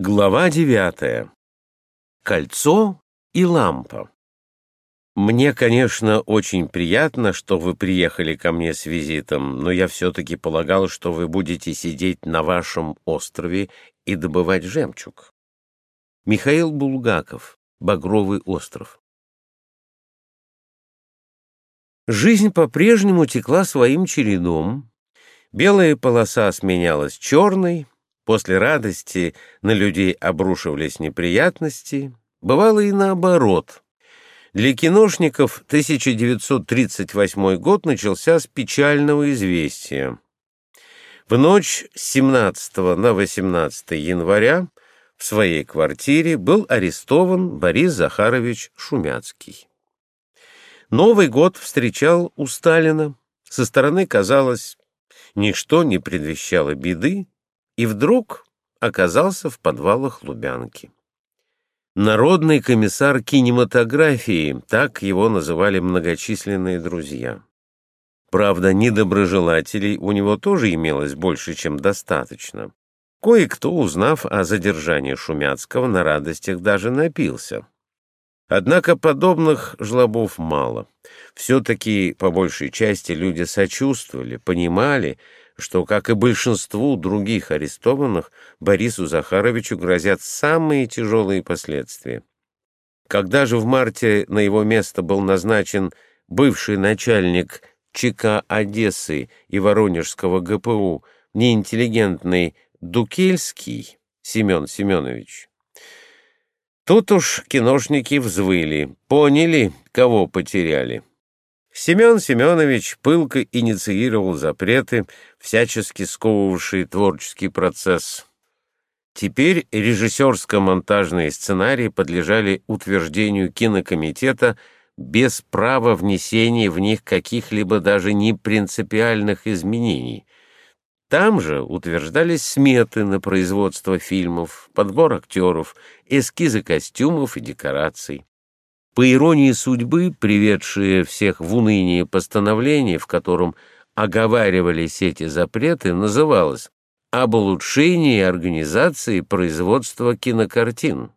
Глава девятая. Кольцо и лампа. Мне, конечно, очень приятно, что вы приехали ко мне с визитом, но я все-таки полагал, что вы будете сидеть на вашем острове и добывать жемчуг. Михаил Булгаков. Багровый остров. Жизнь по-прежнему текла своим чередом. Белая полоса сменялась черной, После радости на людей обрушивались неприятности, бывало и наоборот. Для киношников 1938 год начался с печального известия. В ночь с 17 на 18 января в своей квартире был арестован Борис Захарович Шумяцкий. Новый год встречал у Сталина. Со стороны казалось, ничто не предвещало беды, и вдруг оказался в подвалах Лубянки. Народный комиссар кинематографии, так его называли многочисленные друзья. Правда, недоброжелателей у него тоже имелось больше, чем достаточно. Кое-кто, узнав о задержании Шумяцкого, на радостях даже напился. Однако подобных жлобов мало. Все-таки, по большей части, люди сочувствовали, понимали, что, как и большинству других арестованных, Борису Захаровичу грозят самые тяжелые последствия. Когда же в марте на его место был назначен бывший начальник ЧК Одессы и Воронежского ГПУ, неинтеллигентный Дукельский Семен Семенович, тут уж киношники взвыли, поняли, кого потеряли. Семен Семенович пылко инициировал запреты, всячески сковывавшие творческий процесс. Теперь режиссерско-монтажные сценарии подлежали утверждению кинокомитета без права внесения в них каких-либо даже не принципиальных изменений. Там же утверждались сметы на производство фильмов, подбор актеров, эскизы костюмов и декораций. По иронии судьбы, приведшие всех в уныние постановление, в котором оговаривались эти запреты, называлось «Об улучшении организации производства кинокартин».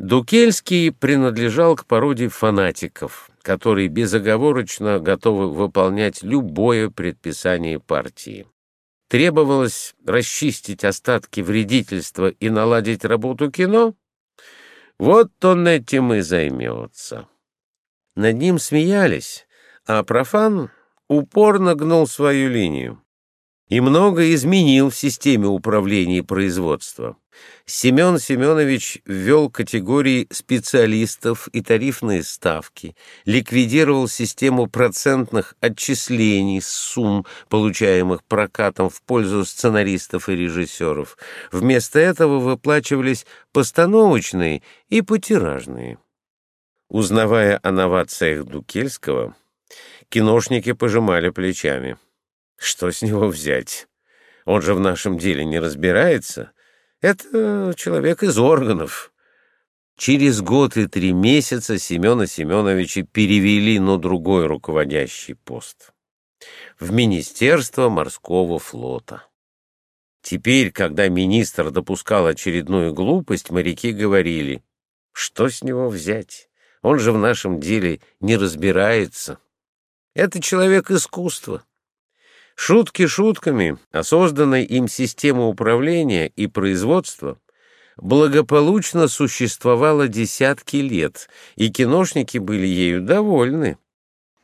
Дукельский принадлежал к породе фанатиков, которые безоговорочно готовы выполнять любое предписание партии. Требовалось расчистить остатки вредительства и наладить работу кино — вот он этим и займется. Над ним смеялись, а профан упорно гнул свою линию и много изменил в системе управления производства. Семен Семенович ввел категории специалистов и тарифные ставки, ликвидировал систему процентных отчислений с сумм, получаемых прокатом в пользу сценаристов и режиссеров. Вместо этого выплачивались постановочные и потиражные. Узнавая о новациях Дукельского, киношники пожимали плечами. Что с него взять? Он же в нашем деле не разбирается. Это человек из органов. Через год и три месяца Семена Семеновича перевели на другой руководящий пост — в Министерство морского флота. Теперь, когда министр допускал очередную глупость, моряки говорили, что с него взять? Он же в нашем деле не разбирается. Это человек искусства. Шутки шутками, а созданная им система управления и производства благополучно существовала десятки лет, и киношники были ею довольны.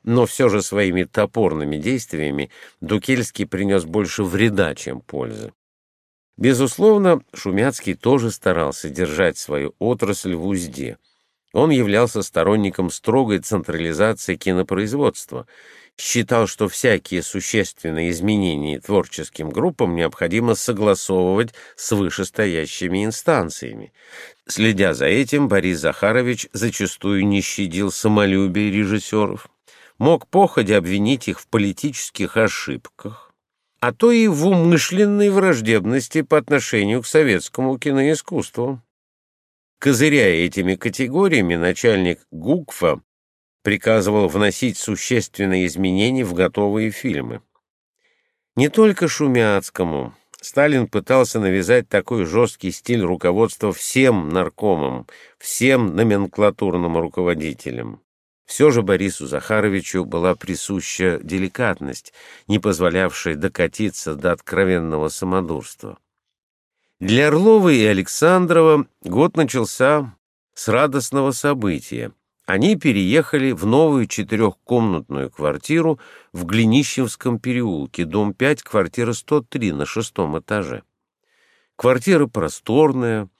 Но все же своими топорными действиями Дукельский принес больше вреда, чем пользы. Безусловно, Шумяцкий тоже старался держать свою отрасль в узде. Он являлся сторонником строгой централизации кинопроизводства — считал, что всякие существенные изменения творческим группам необходимо согласовывать с вышестоящими инстанциями. Следя за этим, Борис Захарович зачастую не щадил самолюбие режиссеров, мог походя обвинить их в политических ошибках, а то и в умышленной враждебности по отношению к советскому киноискусству. Козыряя этими категориями, начальник ГУКФа приказывал вносить существенные изменения в готовые фильмы. Не только Шумяцкому, Сталин пытался навязать такой жесткий стиль руководства всем наркомам, всем номенклатурным руководителям. Все же Борису Захаровичу была присуща деликатность, не позволявшая докатиться до откровенного самодурства. Для Орлова и Александрова год начался с радостного события. Они переехали в новую четырехкомнатную квартиру в Глинищевском переулке, дом 5, квартира 103 на шестом этаже. Квартира просторная,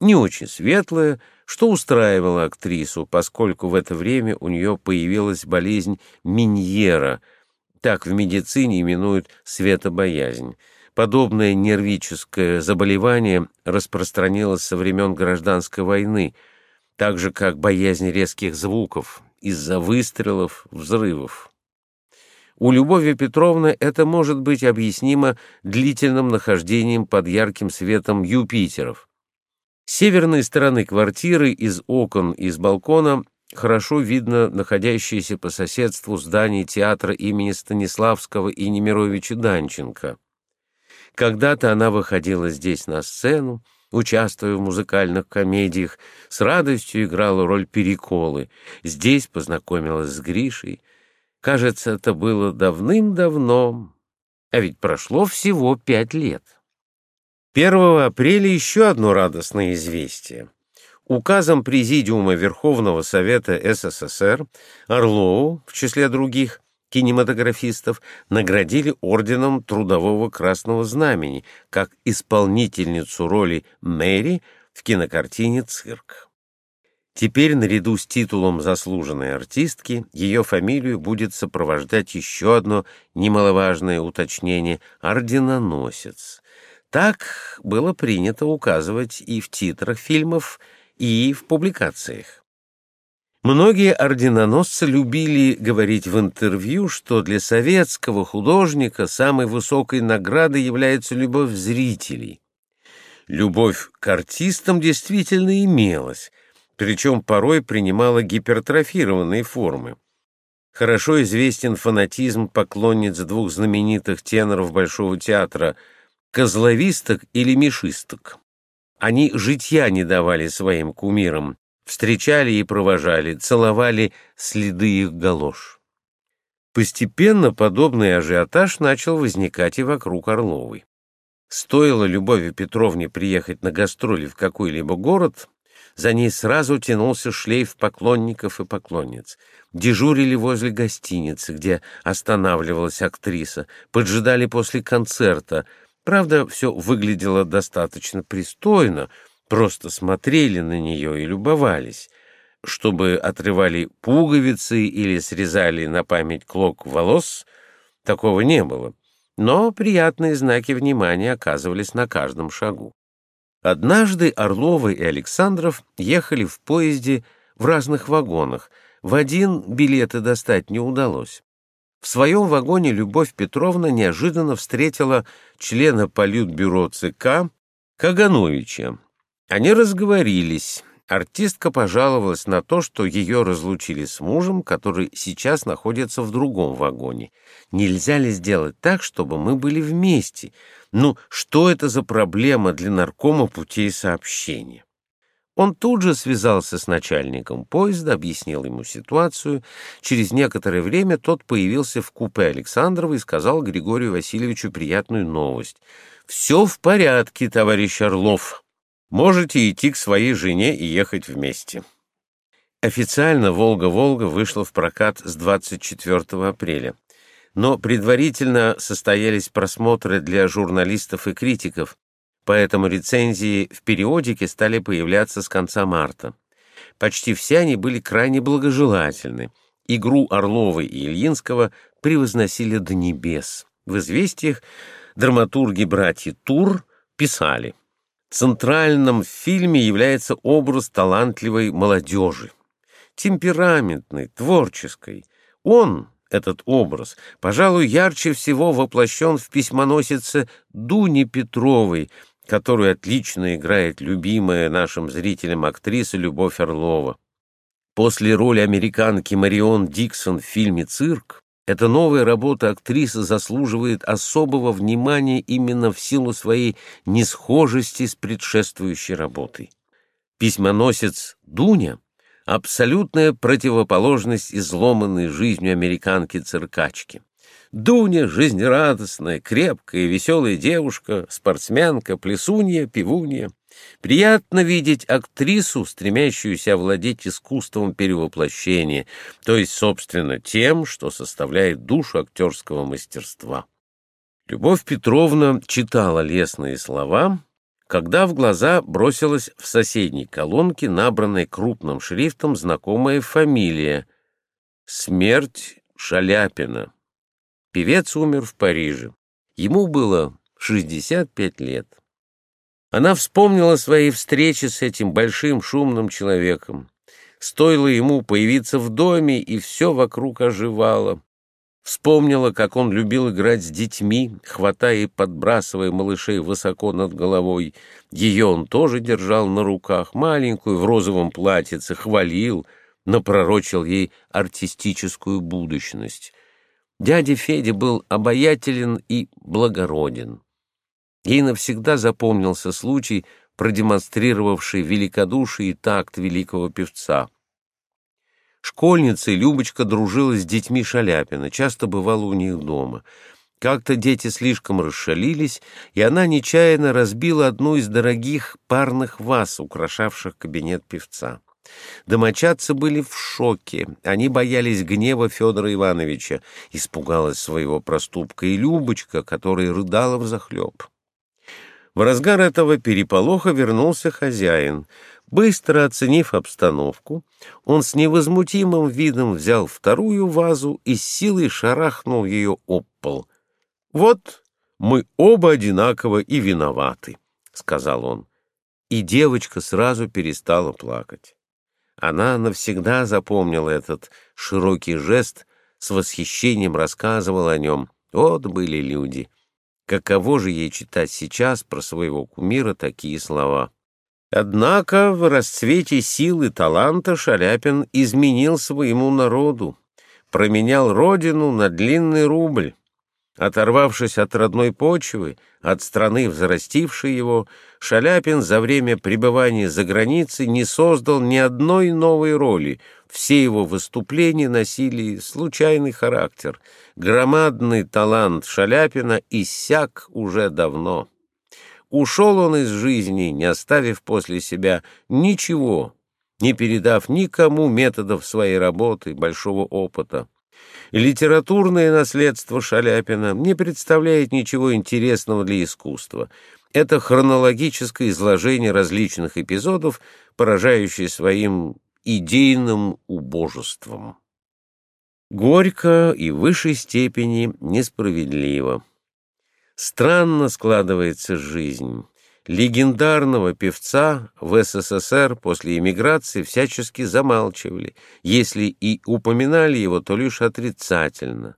не очень светлая, что устраивало актрису, поскольку в это время у нее появилась болезнь Миньера, так в медицине именуют светобоязнь. Подобное нервическое заболевание распространилось со времен гражданской войны – так же, как боязнь резких звуков из-за выстрелов, взрывов. У Любови Петровны это может быть объяснимо длительным нахождением под ярким светом Юпитеров. С северной стороны квартиры, из окон, из балкона, хорошо видно находящееся по соседству здание театра имени Станиславского и Немировича Данченко. Когда-то она выходила здесь на сцену, участвуя в музыкальных комедиях, с радостью играла роль Переколы. Здесь познакомилась с Гришей. Кажется, это было давным-давно, а ведь прошло всего пять лет. 1 апреля еще одно радостное известие. Указом Президиума Верховного Совета СССР Орлову, в числе других, кинематографистов наградили орденом Трудового Красного Знамени как исполнительницу роли Мэри в кинокартине «Цирк». Теперь наряду с титулом заслуженной артистки ее фамилию будет сопровождать еще одно немаловажное уточнение — орденоносец. Так было принято указывать и в титрах фильмов, и в публикациях. Многие орденоносцы любили говорить в интервью, что для советского художника самой высокой наградой является любовь зрителей. Любовь к артистам действительно имелась, причем порой принимала гипертрофированные формы. Хорошо известен фанатизм поклонниц двух знаменитых теноров Большого театра — козловисток или мишисток. Они житья не давали своим кумирам, встречали и провожали, целовали следы их галош. Постепенно подобный ажиотаж начал возникать и вокруг Орловой. Стоило Любови Петровне приехать на гастроли в какой-либо город, за ней сразу тянулся шлейф поклонников и поклонниц. Дежурили возле гостиницы, где останавливалась актриса, поджидали после концерта. Правда, все выглядело достаточно пристойно — просто смотрели на нее и любовались, чтобы отрывали пуговицы или срезали на память клок волос, такого не было, но приятные знаки внимания оказывались на каждом шагу. Однажды Орлова и Александров ехали в поезде в разных вагонах, в один билеты достать не удалось. В своем вагоне Любовь Петровна неожиданно встретила члена Политбюро ЦК Кагановича, они разговорились. Артистка пожаловалась на то, что ее разлучили с мужем, который сейчас находится в другом вагоне. Нельзя ли сделать так, чтобы мы были вместе? Ну, что это за проблема для наркома путей сообщения? Он тут же связался с начальником поезда, объяснил ему ситуацию. Через некоторое время тот появился в купе Александрова и сказал Григорию Васильевичу приятную новость. «Все в порядке, товарищ Орлов. Можете идти к своей жене и ехать вместе. Официально «Волга-Волга» вышла в прокат с 24 апреля, но предварительно состоялись просмотры для журналистов и критиков, поэтому рецензии в периодике стали появляться с конца марта. Почти все они были крайне благожелательны. Игру Орлова и Ильинского превозносили до небес. В «Известиях» драматурги-братья Тур писали Центральным в фильме является образ талантливой молодежи, темпераментной, творческой. Он, этот образ, пожалуй, ярче всего воплощен в письмоносице Дуни Петровой, которую отлично играет любимая нашим зрителям актриса Любовь Орлова. После роли американки Марион Диксон в фильме «Цирк» Эта новая работа актрисы заслуживает особого внимания именно в силу своей несхожести с предшествующей работой. Письмоносец Дуня — абсолютная противоположность изломанной жизнью американки-циркачки. Дуня — жизнерадостная, крепкая, веселая девушка, спортсменка, плесунья, пивунья. Приятно видеть актрису, стремящуюся овладеть искусством перевоплощения, то есть, собственно, тем, что составляет душу актерского мастерства. Любовь Петровна читала лестные слова, когда в глаза бросилась в соседней колонке, набранной крупным шрифтом, знакомая фамилия «Смерть Шаляпина». Певец умер в Париже. Ему было 65 лет. Она вспомнила свои встречи с этим большим шумным человеком. Стоило ему появиться в доме, и все вокруг оживало. Вспомнила, как он любил играть с детьми, хватая и подбрасывая малышей высоко над головой. Ее он тоже держал на руках, маленькую, в розовом платьице, хвалил, напророчил ей артистическую будущность. Дядя Федя был обаятелен и благороден. Ей навсегда запомнился случай, продемонстрировавший великодушие и такт великого певца. Школьница Любочка дружила с детьми Шаляпина, часто бывала у них дома. Как-то дети слишком расшалились, и она нечаянно разбила одну из дорогих парных ваз, украшавших кабинет певца. Домочадцы были в шоке, они боялись гнева Федора Ивановича, испугалась своего проступка и Любочка, которая рыдала взахлеб. В разгар этого переполоха вернулся хозяин. Быстро оценив обстановку, он с невозмутимым видом взял вторую вазу и с силой шарахнул ее об пол. «Вот мы оба одинаково и виноваты», — сказал он. И девочка сразу перестала плакать. Она навсегда запомнила этот широкий жест, с восхищением рассказывала о нем. Вот были люди. Каково же ей читать сейчас про своего кумира такие слова? Однако в расцвете силы таланта Шаляпин изменил своему народу, променял родину на длинный рубль. Оторвавшись от родной почвы, от страны, взрастившей его, Шаляпин за время пребывания за границей не создал ни одной новой роли. Все его выступления носили случайный характер. Громадный талант Шаляпина иссяк уже давно. Ушел он из жизни, не оставив после себя ничего, не передав никому методов своей работы, большого опыта. Литературное наследство Шаляпина не представляет ничего интересного для искусства. Это хронологическое изложение различных эпизодов, поражающее своим идейным убожеством. Горько и в высшей степени несправедливо. Странно складывается жизнь. Легендарного певца в СССР после эмиграции всячески замалчивали, если и упоминали его, то лишь отрицательно.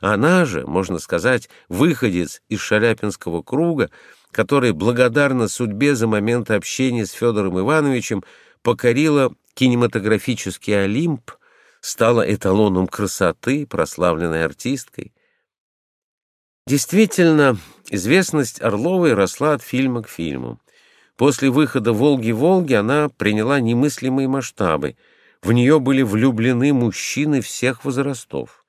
Она же, можно сказать, выходец из Шаляпинского круга, который благодарна судьбе за момент общения с Федором Ивановичем покорила кинематографический Олимп, стала эталоном красоты, прославленной артисткой. Действительно, известность Орловой росла от фильма к фильму. После выхода «Волги-Волги» она приняла немыслимые масштабы. В нее были влюблены мужчины всех возрастов.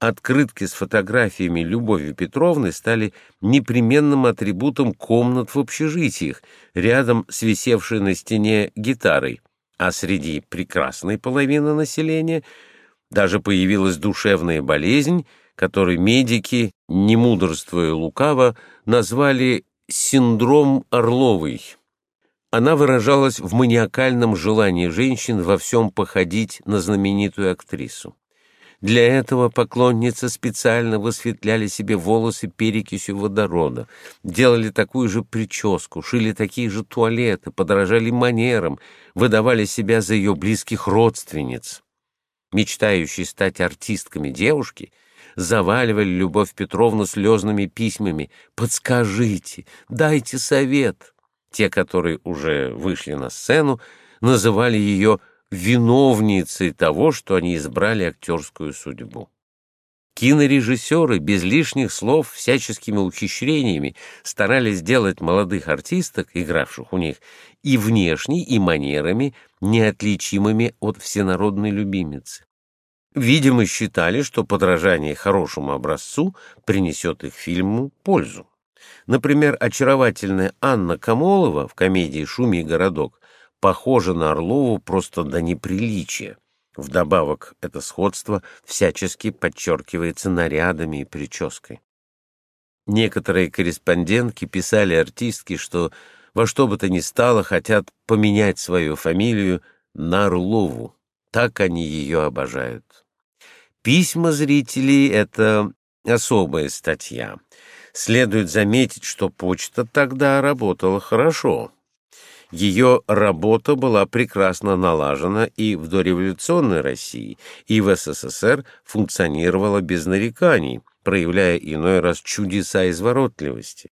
Открытки с фотографиями Любови Петровны стали непременным атрибутом комнат в общежитиях, рядом с висевшей на стене гитарой. А среди прекрасной половины населения даже появилась душевная болезнь — который медики, не мудрствуя лукаво, назвали «синдром Орловой». Она выражалась в маниакальном желании женщин во всем походить на знаменитую актрису. Для этого поклонницы специально высветляли себе волосы перекисью водорода, делали такую же прическу, шили такие же туалеты, подражали манерам, выдавали себя за ее близких родственниц. Мечтающие стать артистками девушки — заваливали Любовь Петровну слезными письмами «Подскажите, дайте совет». Те, которые уже вышли на сцену, называли ее виновницей того, что они избрали актерскую судьбу. Кинорежиссеры без лишних слов всяческими ухищрениями старались сделать молодых артисток, игравших у них, и внешне, и манерами неотличимыми от всенародной любимицы. Видимо, считали, что подражание хорошему образцу принесет их фильму пользу. Например, очаровательная Анна Камолова в комедии «Шуми городок» похожа на Орлову просто до неприличия. Вдобавок, это сходство всячески подчеркивается нарядами и прической. Некоторые корреспондентки писали артистке, что во что бы то ни стало хотят поменять свою фамилию на Орлову. Так они ее обожают. Письма зрителей — это особая статья. Следует заметить, что почта тогда работала хорошо. Ее работа была прекрасно налажена и в дореволюционной России, и в СССР функционировала без нареканий, проявляя иной раз чудеса изворотливости.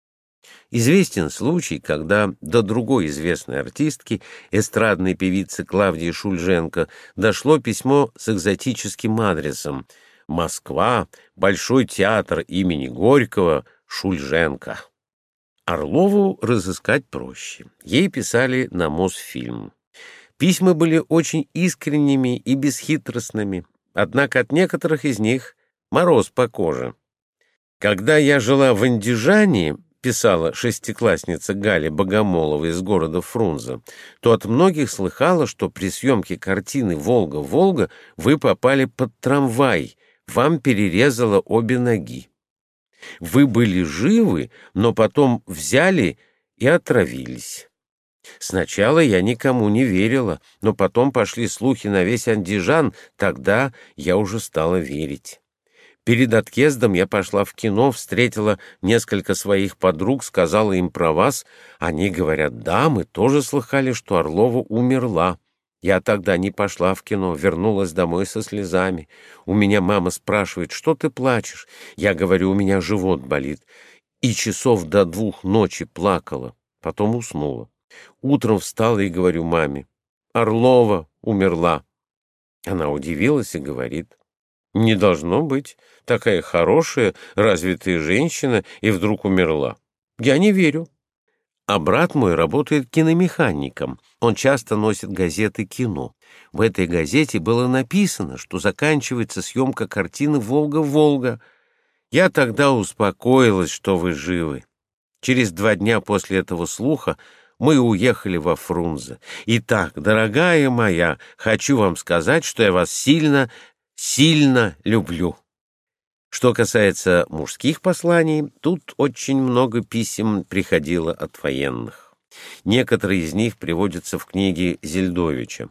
Известен случай, когда до другой известной артистки, эстрадной певицы Клавдии Шульженко, дошло письмо с экзотическим адресом «Москва, Большой театр имени Горького, Шульженко». Орлову разыскать проще. Ей писали на Мосфильм. Письма были очень искренними и бесхитростными, однако от некоторых из них мороз по коже. Когда я жила в Андижане, писала шестиклассница Галя Богомолова из города Фрунзе, то от многих слыхала, что при съемке картины «Волга-Волга» вы попали под трамвай, вам перерезало обе ноги. Вы были живы, но потом взяли и отравились. Сначала я никому не верила, но потом пошли слухи на весь Андижан, тогда я уже стала верить. Перед отъездом я пошла в кино, встретила несколько своих подруг, сказала им про вас. Они говорят, да, мы тоже слыхали, что Орлова умерла. Я тогда не пошла в кино, вернулась домой со слезами. У меня мама спрашивает, что ты плачешь? Я говорю, у меня живот болит. И часов до двух ночи плакала, потом уснула. Утром встала и говорю маме, Орлова умерла. Она удивилась и говорит, не должно быть, такая хорошая, развитая женщина и вдруг умерла. Я не верю. А брат мой работает киномехаником. Он часто носит газеты «Кино». В этой газете было написано, что заканчивается съемка картины «Волга-Волга». Я тогда успокоилась, что вы живы. Через два дня после этого слуха мы уехали во Фрунзе. Итак, дорогая моя, хочу вам сказать, что я вас сильно, сильно люблю. Что касается мужских посланий, тут очень много писем приходило от военных. Некоторые из них приводятся в книге Зельдовича.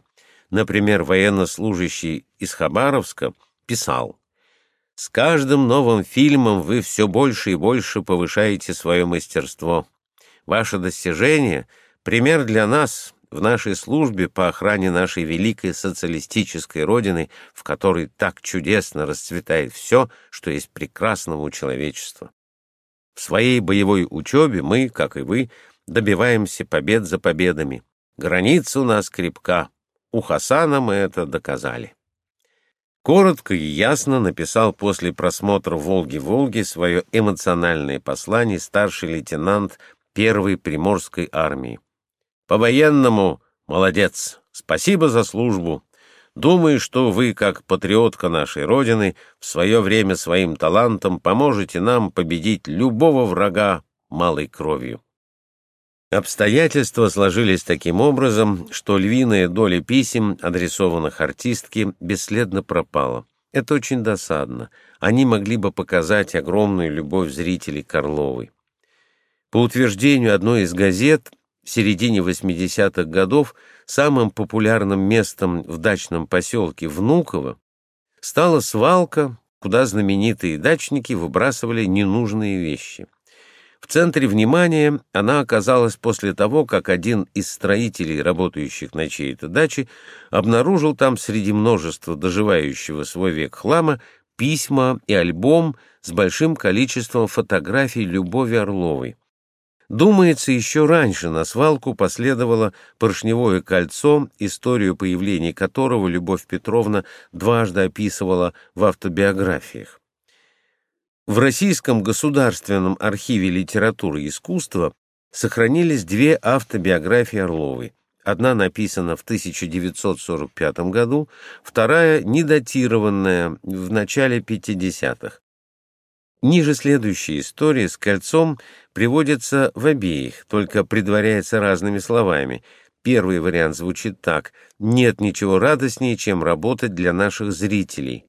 Например, военнослужащий из Хабаровска писал «С каждым новым фильмом вы все больше и больше повышаете свое мастерство. Ваше достижение — пример для нас, в нашей службе по охране нашей великой социалистической родины, в которой так чудесно расцветает все, что есть прекрасного у человечества. В своей боевой учебе мы, как и вы, добиваемся побед за победами. Граница у нас крепка. У Хасана мы это доказали. Коротко и ясно написал после просмотра «Волги-Волги» свое эмоциональное послание старший лейтенант первой Приморской армии. По-военному молодец. Спасибо за службу. Думаю, что вы, как патриотка нашей Родины, в свое время своим талантом поможете нам победить любого врага малой кровью. Обстоятельства сложились таким образом, что львиная доля писем, адресованных артистке, бесследно пропала. Это очень досадно. Они могли бы показать огромную любовь зрителей Карловой. По утверждению одной из газет, середине 80-х годов самым популярным местом в дачном поселке Внуково стала свалка, куда знаменитые дачники выбрасывали ненужные вещи. В центре внимания она оказалась после того, как один из строителей, работающих на чьей-то даче, обнаружил там среди множества доживающего свой век хлама письма и альбом с большим количеством фотографий Любови Орловой. Думается, еще раньше на свалку последовало поршневое кольцо, историю появления которого Любовь Петровна дважды описывала в автобиографиях. В Российском государственном архиве литературы и искусства сохранились две автобиографии Орловой. Одна написана в 1945 году, вторая недатированная в начале 50-х. Ниже следующая история с кольцом приводится в обеих, только предваряется разными словами. Первый вариант звучит так «Нет ничего радостнее, чем работать для наших зрителей».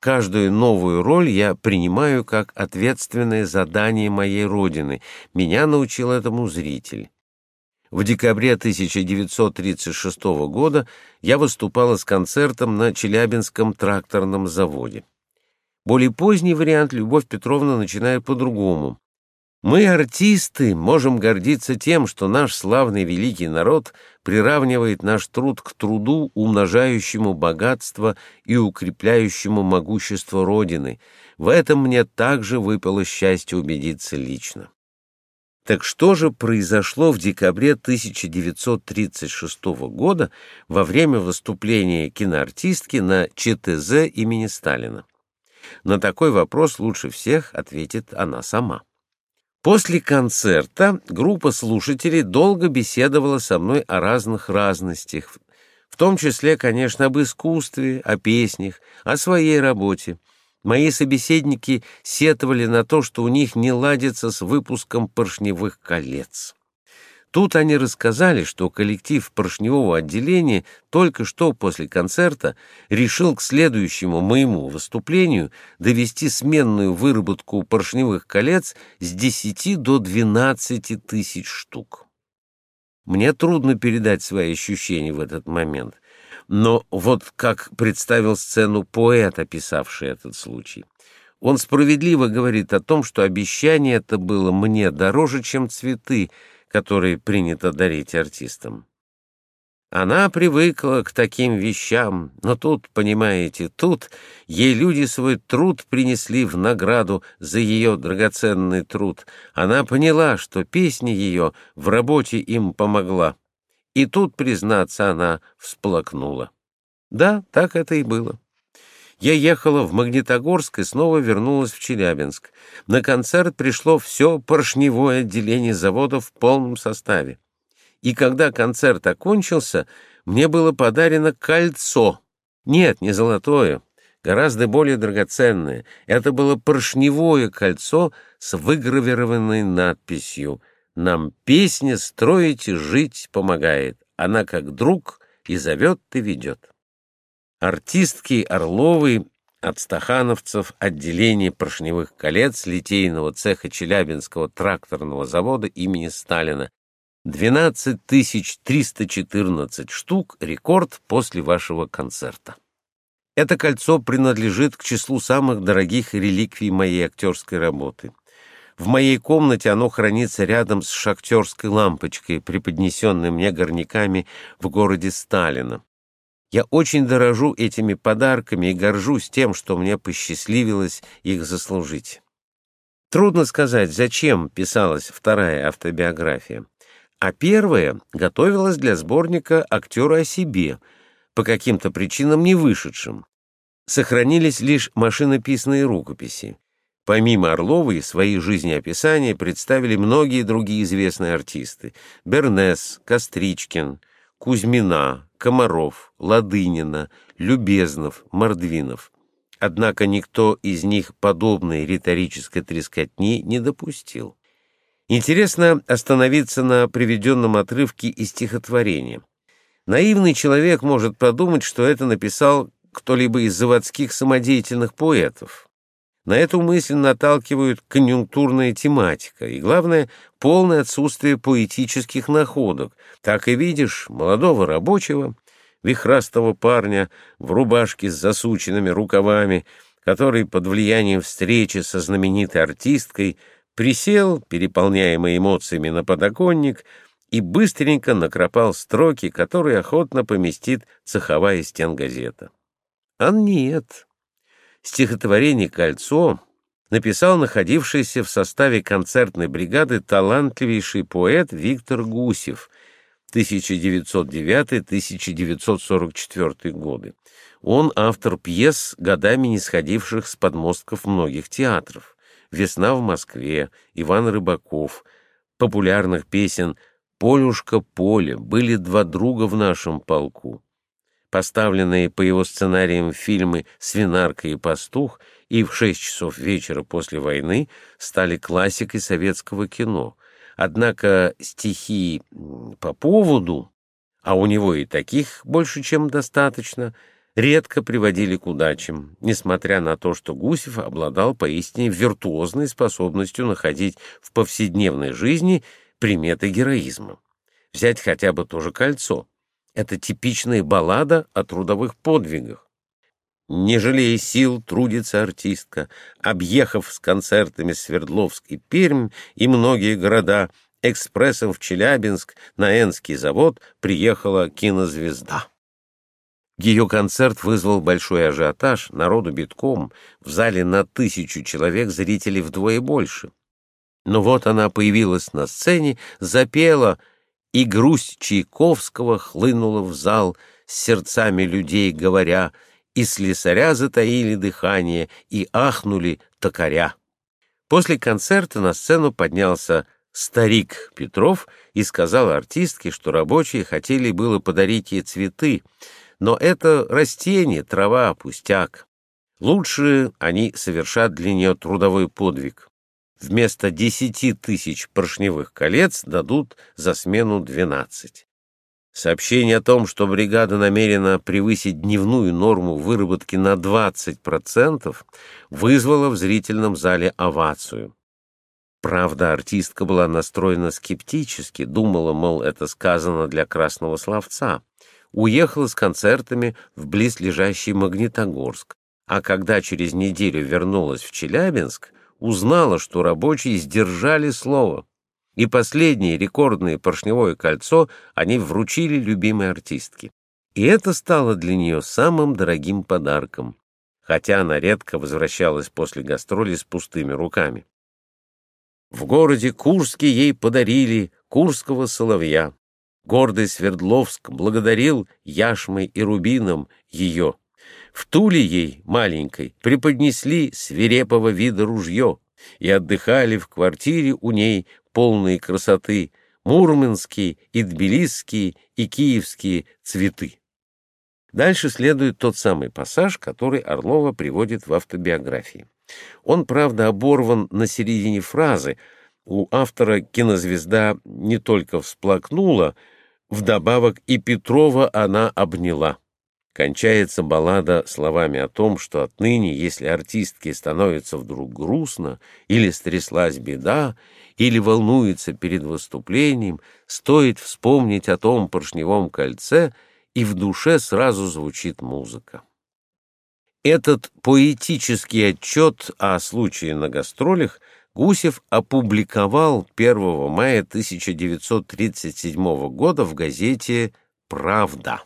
Каждую новую роль я принимаю как ответственное задание моей родины. Меня научил этому зритель. В декабре 1936 года я выступала с концертом на Челябинском тракторном заводе. Более поздний вариант Любовь Петровна начинает по-другому. Мы, артисты, можем гордиться тем, что наш славный великий народ приравнивает наш труд к труду, умножающему богатство и укрепляющему могущество Родины. В этом мне также выпало счастье убедиться лично. Так что же произошло в декабре 1936 года во время выступления киноартистки на ЧТЗ имени Сталина? На такой вопрос лучше всех ответит она сама. После концерта группа слушателей долго беседовала со мной о разных разностях, в том числе, конечно, об искусстве, о песнях, о своей работе. Мои собеседники сетовали на то, что у них не ладится с выпуском поршневых колец. Тут они рассказали, что коллектив поршневого отделения только что после концерта решил к следующему моему выступлению довести сменную выработку поршневых колец с 10 до 12 тысяч штук. Мне трудно передать свои ощущения в этот момент, но вот как представил сцену поэт, описавший этот случай. Он справедливо говорит о том, что обещание это было мне дороже, чем цветы — которые принято дарить артистам. Она привыкла к таким вещам, но тут, понимаете, тут ей люди свой труд принесли в награду за ее драгоценный труд. Она поняла, что песня ее в работе им помогла. И тут, признаться, она всплакнула. Да, так это и было. Я ехала в Магнитогорск и снова вернулась в Челябинск. На концерт пришло все поршневое отделение завода в полном составе. И когда концерт окончился, мне было подарено кольцо. Нет, не золотое, гораздо более драгоценное. Это было поршневое кольцо с выгравированной надписью «Нам песня строить и жить помогает. Она как друг и зовет и ведет». Артистки Орловой от стахановцев отделение поршневых колец литейного цеха Челябинского тракторного завода имени Сталина. 12 314 штук — рекорд после вашего концерта. Это кольцо принадлежит к числу самых дорогих реликвий моей актерской работы. В моей комнате оно хранится рядом с шахтерской лампочкой, преподнесенной мне горняками в городе Сталина. Я очень дорожу этими подарками и горжусь тем, что мне посчастливилось их заслужить. Трудно сказать, зачем писалась вторая автобиография, а первая готовилась для сборника «Актера о себе», по каким-то причинам не вышедшим. Сохранились лишь машинописные рукописи. Помимо Орловой, свои жизнеописания представили многие другие известные артисты — Бернес, Костричкин, Кузьмина, Комаров, Ладынина, Любезнов, Мордвинов. Однако никто из них подобной риторической трескотни не допустил. Интересно остановиться на приведенном отрывке из стихотворения. Наивный человек может подумать, что это написал кто-либо из заводских самодеятельных поэтов. На эту мысль наталкивают конъюнктурная тематика и, главное, полное отсутствие поэтических находок. Так и видишь молодого рабочего, вихрастого парня в рубашке с засученными рукавами, который под влиянием встречи со знаменитой артисткой присел, переполняемый эмоциями на подоконник, и быстренько накропал строки, которые охотно поместит цеховая стенгазета. А нет, Стихотворение «Кольцо» написал находившийся в составе концертной бригады талантливейший поэт Виктор Гусев 1909-1944 годы. Он автор пьес, годами не сходивших с подмостков многих театров. «Весна в Москве», «Иван Рыбаков», популярных песен «Полюшка Поле», «Были два друга в нашем полку». Поставленные по его сценариям фильмы «Свинарка» и «Пастух» и «В шесть часов вечера после войны» стали классикой советского кино. Однако стихи по поводу, а у него и таких больше, чем достаточно, редко приводили к удачам, несмотря на то, что Гусев обладал поистине виртуозной способностью находить в повседневной жизни приметы героизма. Взять хотя бы то же кольцо — это типичная баллада о трудовых подвигах. Не жалея сил, трудится артистка, объехав с концертами Свердловск и Пермь и многие города, экспрессом в Челябинск на Энский завод приехала кинозвезда. Ее концерт вызвал большой ажиотаж, народу битком, в зале на тысячу человек зрителей вдвое больше. Но вот она появилась на сцене, запела — и грусть Чайковского хлынула в зал, с сердцами людей говоря, и слесаря затаили дыхание, и ахнули токаря. После концерта на сцену поднялся старик Петров и сказал артистке, что рабочие хотели было подарить ей цветы, но это растение, трава, пустяк. Лучше они совершат для нее трудовой подвиг вместо десяти тысяч поршневых колец дадут за смену двенадцать. Сообщение о том, что бригада намерена превысить дневную норму выработки на 20%, вызвало в зрительном зале овацию. Правда, артистка была настроена скептически, думала, мол, это сказано для красного словца. Уехала с концертами в близлежащий Магнитогорск, а когда через неделю вернулась в Челябинск, узнала, что рабочие сдержали слово, и последнее рекордное поршневое кольцо они вручили любимой артистке. И это стало для нее самым дорогим подарком, хотя она редко возвращалась после гастролей с пустыми руками. В городе Курске ей подарили курского соловья. Гордый Свердловск благодарил яшмой и рубином ее. В Туле ей, маленькой, преподнесли свирепого вида ружье и отдыхали в квартире у ней полные красоты мурманские и тбилисские и киевские цветы. Дальше следует тот самый пассаж, который Орлова приводит в автобиографии. Он, правда, оборван на середине фразы. У автора кинозвезда не только всплакнула, вдобавок и Петрова она обняла. Кончается баллада словами о том, что отныне, если артистке становится вдруг грустно, или стряслась беда, или волнуется перед выступлением, стоит вспомнить о том поршневом кольце, и в душе сразу звучит музыка. Этот поэтический отчет о случае на гастролях Гусев опубликовал 1 мая 1937 года в газете «Правда».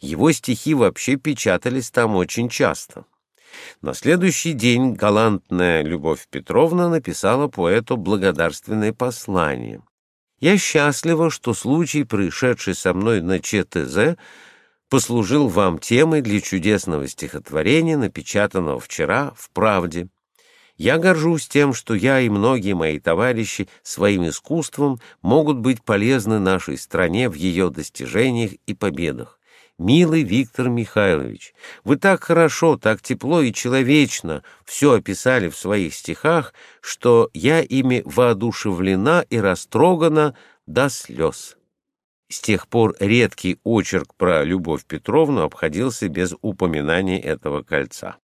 Его стихи вообще печатались там очень часто. На следующий день галантная Любовь Петровна написала поэту благодарственное послание. «Я счастлива, что случай, происшедший со мной на ЧТЗ, послужил вам темой для чудесного стихотворения, напечатанного вчера в «Правде». Я горжусь тем, что я и многие мои товарищи своим искусством могут быть полезны нашей стране в ее достижениях и победах. Милый Виктор Михайлович, вы так хорошо, так тепло и человечно все описали в своих стихах, что я ими воодушевлена и растрогана до слез. С тех пор редкий очерк про Любовь Петровну обходился без упоминания этого кольца.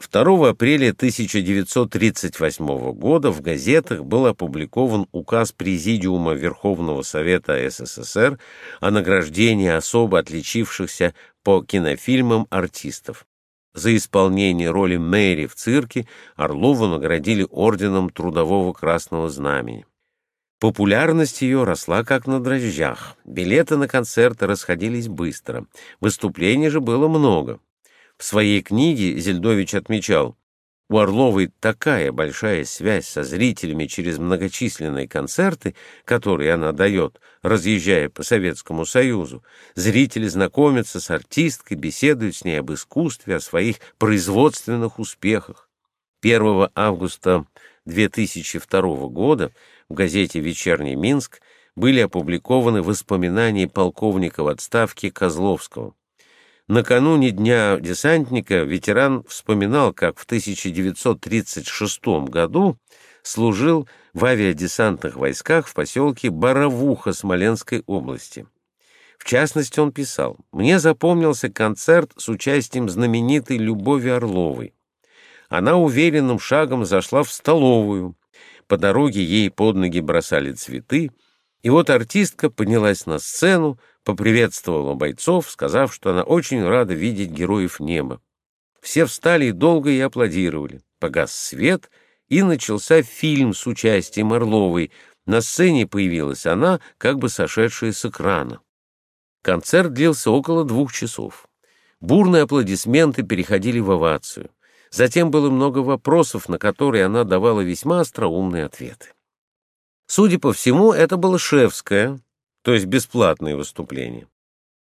2 апреля 1938 года в газетах был опубликован указ Президиума Верховного Совета СССР о награждении особо отличившихся по кинофильмам артистов. За исполнение роли Мэри в цирке Орлову наградили орденом Трудового Красного Знамени. Популярность ее росла как на дрожжах. Билеты на концерты расходились быстро. Выступлений же было много. В своей книге Зельдович отмечал, у Орловой такая большая связь со зрителями через многочисленные концерты, которые она дает, разъезжая по Советскому Союзу. Зрители знакомятся с артисткой, беседуют с ней об искусстве, о своих производственных успехах. 1 августа 2002 года в газете «Вечерний Минск» были опубликованы воспоминания полковника в отставке Козловского. Накануне Дня десантника ветеран вспоминал, как в 1936 году служил в авиадесантных войсках в поселке Боровуха Смоленской области. В частности, он писал, «Мне запомнился концерт с участием знаменитой Любови Орловой. Она уверенным шагом зашла в столовую. По дороге ей под ноги бросали цветы, и вот артистка поднялась на сцену, поприветствовала бойцов, сказав, что она очень рада видеть героев неба. Все встали и долго ей аплодировали. Погас свет, и начался фильм с участием Орловой. На сцене появилась она, как бы сошедшая с экрана. Концерт длился около двух часов. Бурные аплодисменты переходили в овацию. Затем было много вопросов, на которые она давала весьма остроумные ответы. Судя по всему, это было шефское, то есть бесплатные выступления.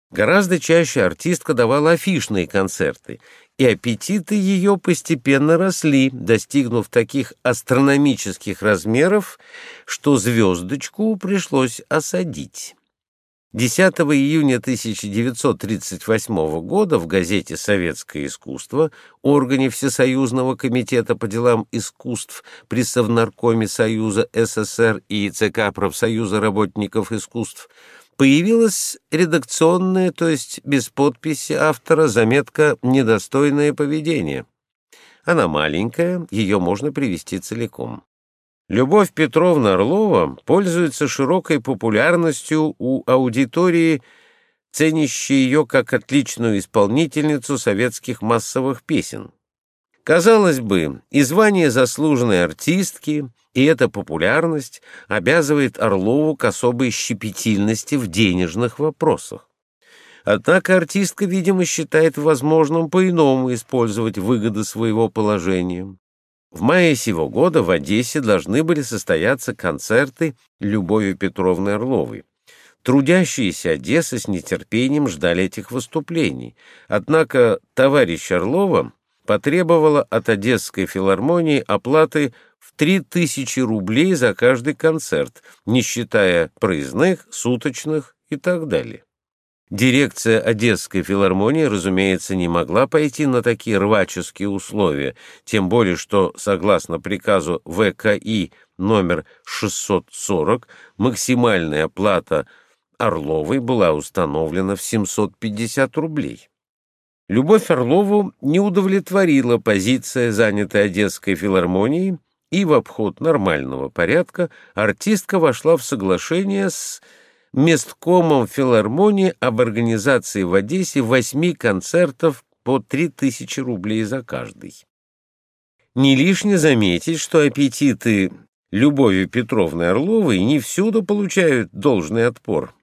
Гораздо чаще артистка давала афишные концерты, и аппетиты ее постепенно росли, достигнув таких астрономических размеров, что звездочку пришлось осадить. 10 июня 1938 года в газете «Советское искусство», органе Всесоюзного комитета по делам искусств при Совнаркоме Союза СССР и ЦК Профсоюза работников искусств, появилась редакционная, то есть без подписи автора, заметка «Недостойное поведение». Она маленькая, ее можно привести целиком. Любовь Петровна Орлова пользуется широкой популярностью у аудитории, ценящей ее как отличную исполнительницу советских массовых песен. Казалось бы, и звание заслуженной артистки, и эта популярность обязывает Орлову к особой щепетильности в денежных вопросах. Однако артистка, видимо, считает возможным по-иному использовать выгоды своего положения. В мае сего года в Одессе должны были состояться концерты Любови Петровны Орловой. Трудящиеся Одессы с нетерпением ждали этих выступлений. Однако товарищ Орлова потребовала от Одесской филармонии оплаты в 3000 рублей за каждый концерт, не считая проездных, суточных и так далее. Дирекция Одесской филармонии, разумеется, не могла пойти на такие рваческие условия, тем более что, согласно приказу ВКИ номер 640, максимальная оплата Орловой была установлена в 750 рублей. Любовь Орлову не удовлетворила позиция, занятой Одесской филармонией, и в обход нормального порядка артистка вошла в соглашение с месткомом филармонии об организации в Одессе восьми концертов по 3000 рублей за каждый. Не лишне заметить, что аппетиты Любови Петровны Орловой не всюду получают должный отпор.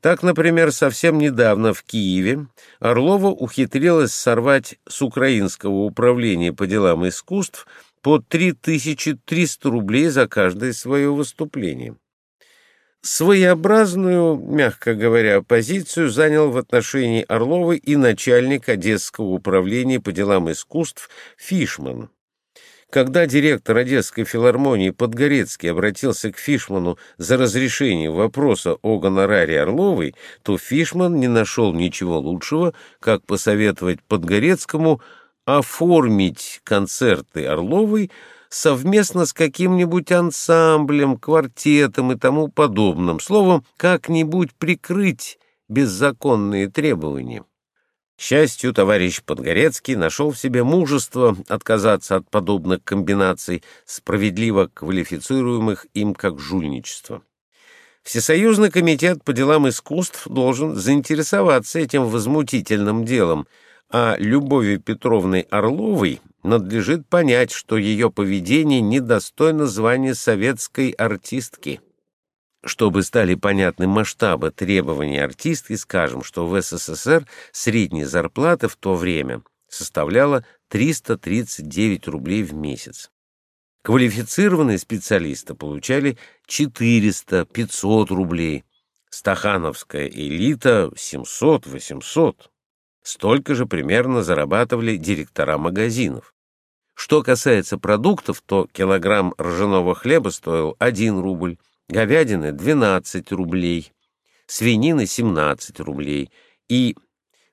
Так, например, совсем недавно в Киеве Орлова ухитрилась сорвать с Украинского управления по делам искусств по 3300 рублей за каждое свое выступление. Своеобразную, мягко говоря, позицию занял в отношении Орловой и начальник Одесского управления по делам искусств Фишман. Когда директор Одесской филармонии Подгорецкий обратился к Фишману за разрешением вопроса о гонораре Орловой, то Фишман не нашел ничего лучшего, как посоветовать Подгорецкому оформить концерты Орловой совместно с каким-нибудь ансамблем, квартетом и тому подобным, словом, как-нибудь прикрыть беззаконные требования. К счастью, товарищ Подгорецкий нашел в себе мужество отказаться от подобных комбинаций, справедливо квалифицируемых им как жульничество. Всесоюзный комитет по делам искусств должен заинтересоваться этим возмутительным делом, а Любови Петровной Орловой надлежит понять, что ее поведение недостойно звания советской артистки. Чтобы стали понятны масштабы требований артистки, скажем, что в СССР средняя зарплата в то время составляла 339 рублей в месяц. Квалифицированные специалисты получали 400-500 рублей, стахановская элита — 700-800. Столько же примерно зарабатывали директора магазинов. Что касается продуктов, то килограмм ржаного хлеба стоил 1 рубль, говядины — 12 рублей, свинины — 17 рублей, и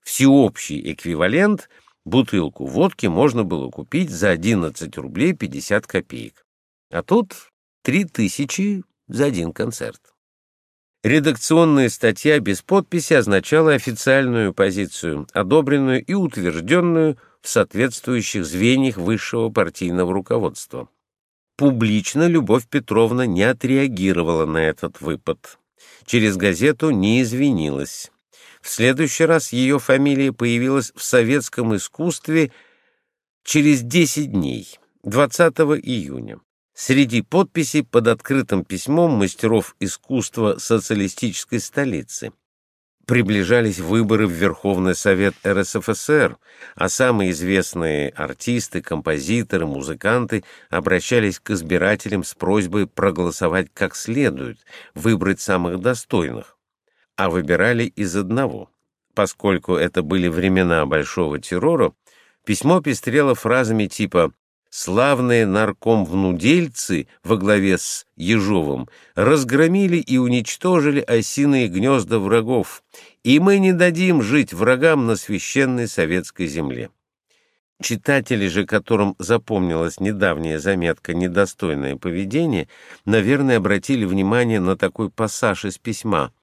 всеобщий эквивалент — бутылку водки можно было купить за 11 рублей 50 копеек. А тут 3000 за один концерт. Редакционная статья без подписи означала официальную позицию, одобренную и утвержденную в соответствующих звеньях высшего партийного руководства. Публично Любовь Петровна не отреагировала на этот выпад. Через газету не извинилась. В следующий раз ее фамилия появилась в советском искусстве через 10 дней, 20 июня. Среди подписей под открытым письмом мастеров искусства социалистической столицы. Приближались выборы в Верховный Совет РСФСР, а самые известные артисты, композиторы, музыканты обращались к избирателям с просьбой проголосовать как следует, выбрать самых достойных. А выбирали из одного. Поскольку это были времена Большого террора, письмо пестрело фразами типа славные наркомвнудельцы во главе с Ежовым разгромили и уничтожили осиные гнезда врагов, и мы не дадим жить врагам на священной советской земле. Читатели же, которым запомнилась недавняя заметка «недостойное поведение», наверное, обратили внимание на такой пассаж из письма.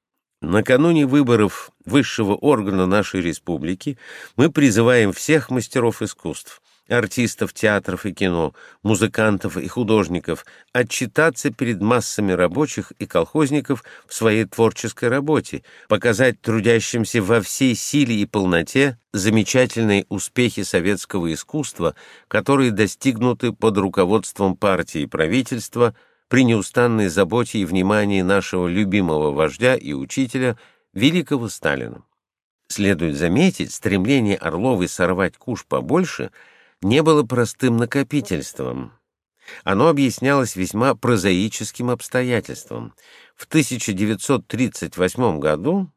Накануне выборов высшего органа нашей республики мы призываем всех мастеров искусств, артистов театров и кино, музыкантов и художников отчитаться перед массами рабочих и колхозников в своей творческой работе, показать трудящимся во всей силе и полноте замечательные успехи советского искусства, которые достигнуты под руководством партии и правительства при неустанной заботе и внимании нашего любимого вождя и учителя, великого Сталина. Следует заметить, стремление Орловой сорвать куш побольше — не было простым накопительством. Оно объяснялось весьма прозаическим обстоятельством. В 1938 году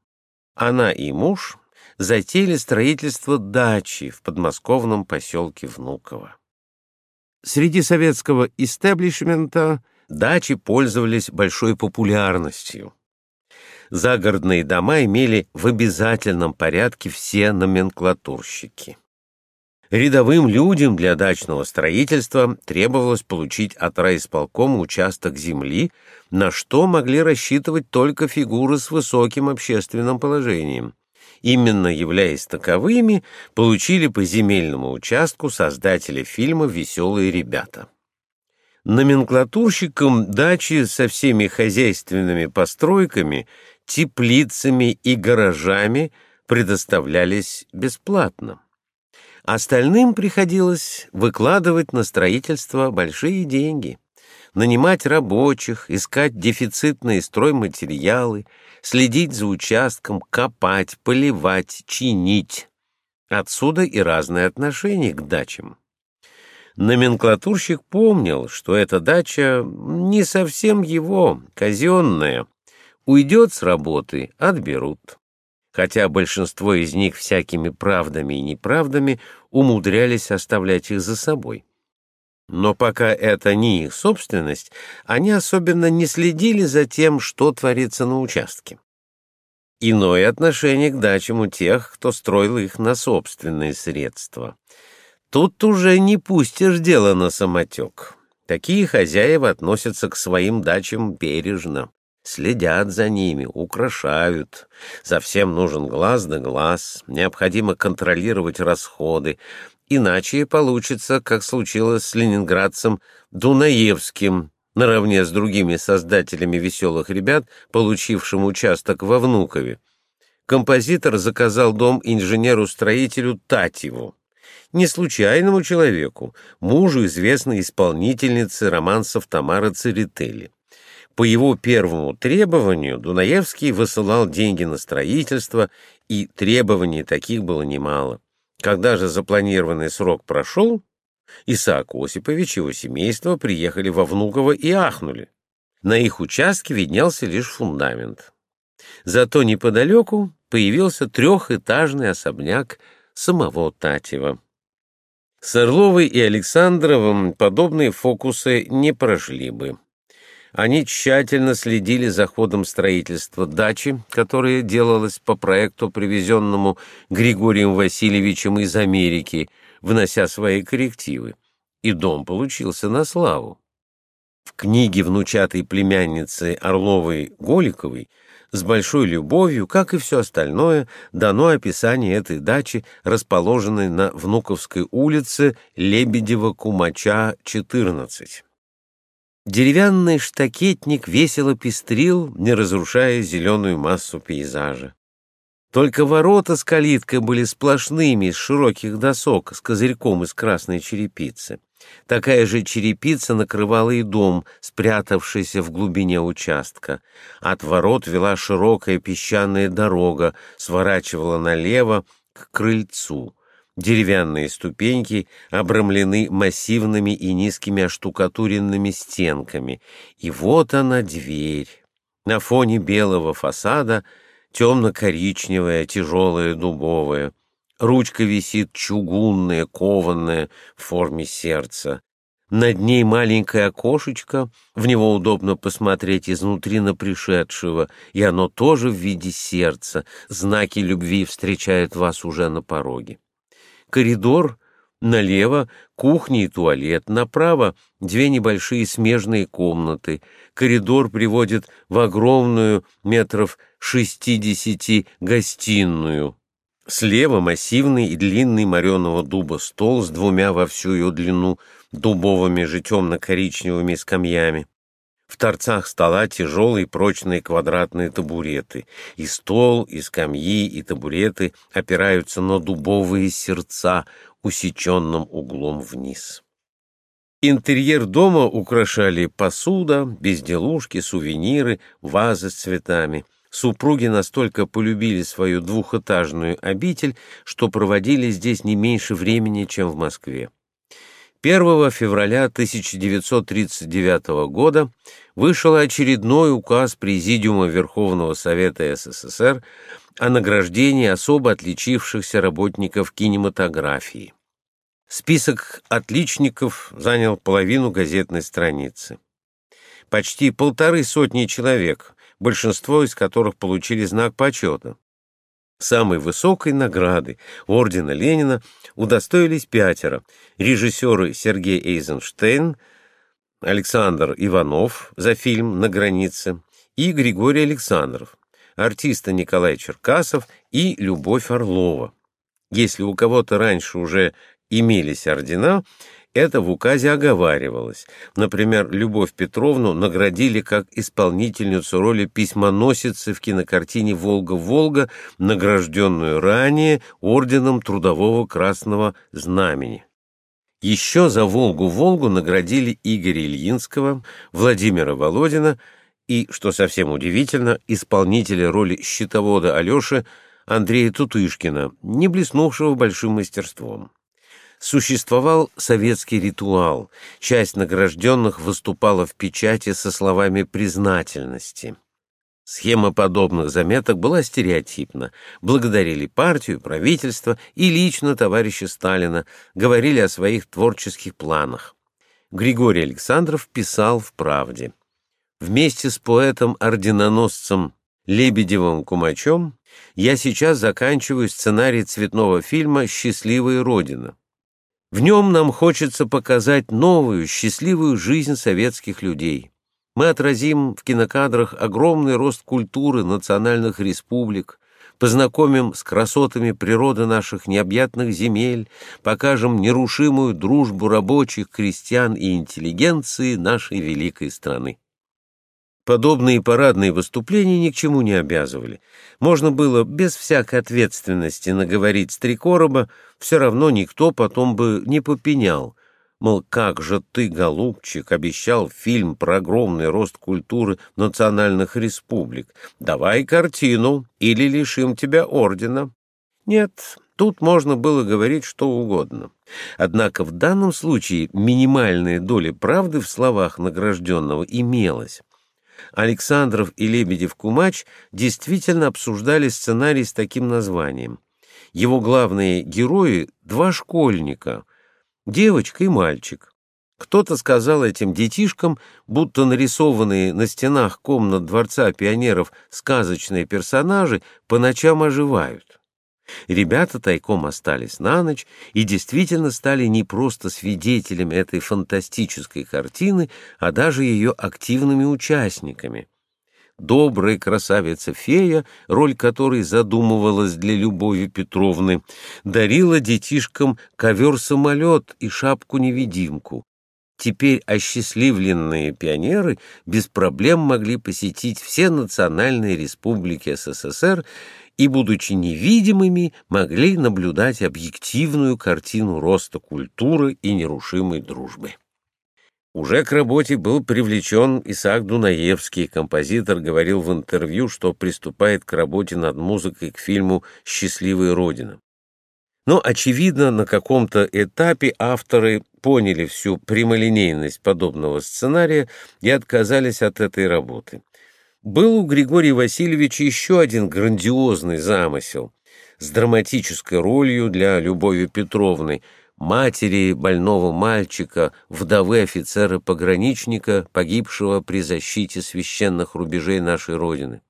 она и муж затеяли строительство дачи в подмосковном поселке Внуково. Среди советского истеблишмента дачи пользовались большой популярностью. Загородные дома имели в обязательном порядке все номенклатурщики. Рядовым людям для дачного строительства требовалось получить от райисполкома участок земли, на что могли рассчитывать только фигуры с высоким общественным положением. Именно являясь таковыми, получили по земельному участку создатели фильма «Веселые ребята». Номенклатурщикам дачи со всеми хозяйственными постройками, теплицами и гаражами предоставлялись бесплатно. Остальным приходилось выкладывать на строительство большие деньги, нанимать рабочих, искать дефицитные стройматериалы, следить за участком, копать, поливать, чинить. Отсюда и разные отношения к дачам. Номенклатурщик помнил, что эта дача не совсем его, казенная. Уйдет с работы — отберут хотя большинство из них всякими правдами и неправдами умудрялись оставлять их за собой. Но пока это не их собственность, они особенно не следили за тем, что творится на участке. Иное отношение к дачам у тех, кто строил их на собственные средства. Тут уже не пустишь дело на самотек. Такие хозяева относятся к своим дачам бережно следят за ними, украшают. За всем нужен глаз да глаз, необходимо контролировать расходы, иначе получится, как случилось с ленинградцем Дунаевским, наравне с другими создателями «Веселых ребят», получившим участок во Внукове. Композитор заказал дом инженеру-строителю Татьеву, не случайному человеку, мужу известной исполнительницы романсов Тамары Церетели. По его первому требованию Дунаевский высылал деньги на строительство, и требований таких было немало. Когда же запланированный срок прошел, Исаак Осипович и его семейство приехали во Внуково и ахнули. На их участке виднелся лишь фундамент. Зато неподалеку появился трехэтажный особняк самого Татьева. С Орловой и Александровым подобные фокусы не прошли бы. Они тщательно следили за ходом строительства дачи, которая делалась по проекту, привезенному Григорием Васильевичем из Америки, внося свои коррективы. И дом получился на славу. В книге внучатой племянницы Орловой-Голиковой с большой любовью, как и все остальное, дано описание этой дачи, расположенной на Внуковской улице Лебедева-Кумача, 14. Деревянный штакетник весело пестрил, не разрушая зеленую массу пейзажа. Только ворота с калиткой были сплошными, из широких досок, с козырьком из красной черепицы. Такая же черепица накрывала и дом, спрятавшийся в глубине участка. От ворот вела широкая песчаная дорога, сворачивала налево к крыльцу. Деревянные ступеньки обрамлены массивными и низкими оштукатуренными стенками. И вот она дверь. На фоне белого фасада темно-коричневая, тяжелая, дубовая. Ручка висит чугунная, кованная, в форме сердца. Над ней маленькое окошечко, в него удобно посмотреть изнутри на пришедшего, и оно тоже в виде сердца. Знаки любви встречают вас уже на пороге коридор, налево кухня и туалет, направо две небольшие смежные комнаты. Коридор приводит в огромную метров шестидесяти гостиную. Слева массивный и длинный мореного дуба стол с двумя во всю ее длину дубовыми же темно-коричневыми скамьями. В торцах стола тяжелые прочные квадратные табуреты. И стол, и скамьи, и табуреты опираются на дубовые сердца, усеченным углом вниз. Интерьер дома украшали посуда, безделушки, сувениры, вазы с цветами. Супруги настолько полюбили свою двухэтажную обитель, что проводили здесь не меньше времени, чем в Москве. 1 февраля 1939 года вышел очередной указ Президиума Верховного Совета СССР о награждении особо отличившихся работников кинематографии. Список отличников занял половину газетной страницы. Почти полторы сотни человек, большинство из которых получили знак почета. Самой высокой награды ордена Ленина удостоились пятеро. Режиссеры Сергей Эйзенштейн, Александр Иванов за фильм «На границе» и Григорий Александров, артисты Николай Черкасов и Любовь Орлова. Если у кого-то раньше уже имелись ордена, это в указе оговаривалось. Например, Любовь Петровну наградили как исполнительницу роли письмоносицы в кинокартине «Волга-Волга», награжденную ранее орденом Трудового Красного Знамени. Еще за «Волгу-Волгу» наградили Игоря Ильинского, Владимира Володина и, что совсем удивительно, исполнителя роли щитовода Алеши Андрея Тутышкина, не блеснувшего большим мастерством существовал советский ритуал. Часть награжденных выступала в печати со словами признательности. Схема подобных заметок была стереотипна. Благодарили партию, правительство и лично товарища Сталина, говорили о своих творческих планах. Григорий Александров писал в «Правде». Вместе с поэтом-орденоносцем Лебедевым Кумачом я сейчас заканчиваю сценарий цветного фильма «Счастливая Родина». В нем нам хочется показать новую, счастливую жизнь советских людей. Мы отразим в кинокадрах огромный рост культуры национальных республик, познакомим с красотами природы наших необъятных земель, покажем нерушимую дружбу рабочих, крестьян и интеллигенции нашей великой страны. Подобные парадные выступления ни к чему не обязывали. Можно было без всякой ответственности наговорить с три короба, все равно никто потом бы не попенял. Мол, как же ты, голубчик, обещал фильм про огромный рост культуры национальных республик. Давай картину, или лишим тебя ордена. Нет, тут можно было говорить что угодно. Однако в данном случае минимальная доля правды в словах награжденного имелась. Александров и Лебедев-Кумач действительно обсуждали сценарий с таким названием. Его главные герои — два школьника. девочка и мальчик. Кто-то сказал этим детишкам, будто нарисованные на стенах комнат Дворца пионеров сказочные персонажи по ночам оживают. Ребята тайком остались на ночь и действительно стали не просто свидетелями этой фантастической картины, а даже ее активными участниками. Добрая красавица-фея, роль которой задумывалась для Любови Петровны, дарила детишкам ковер-самолет и шапку-невидимку. Теперь осчастливленные пионеры без проблем могли посетить все национальные республики СССР и, будучи невидимыми, могли наблюдать объективную картину роста культуры и нерушимой дружбы. Уже к работе был привлечен Исаак Дунаевский, композитор говорил в интервью, что приступает к работе над музыкой к фильму «Счастливая Родина». Но, очевидно, на каком-то этапе авторы поняли всю прямолинейность подобного сценария и отказались от этой работы. Был у Григория Васильевича еще один грандиозный замысел с драматической ролью для Любови Петровны, матери больного мальчика, вдовы офицера-пограничника, погибшего при защите священных рубежей нашей Родины.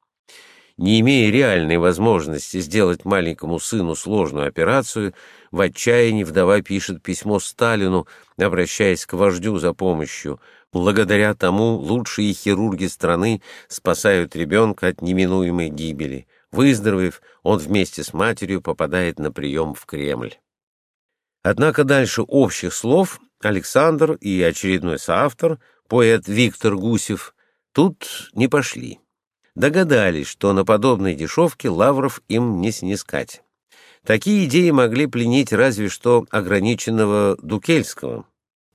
Не имея реальной возможности сделать маленькому сыну сложную операцию, в отчаянии вдова пишет письмо Сталину, обращаясь к вождю за помощью – Благодаря тому лучшие хирурги страны спасают ребенка от неминуемой гибели. Выздоровев, он вместе с матерью попадает на прием в Кремль. Однако дальше общих слов Александр и очередной соавтор, поэт Виктор Гусев, тут не пошли. Догадались, что на подобной дешевке лавров им не снискать. Такие идеи могли пленить разве что ограниченного Дукельского.